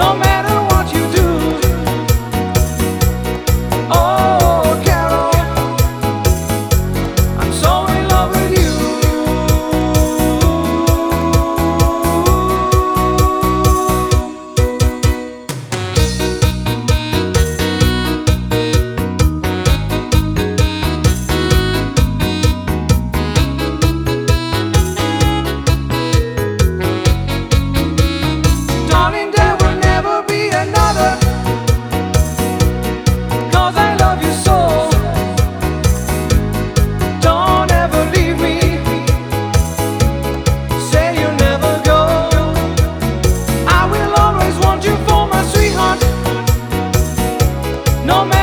No me No me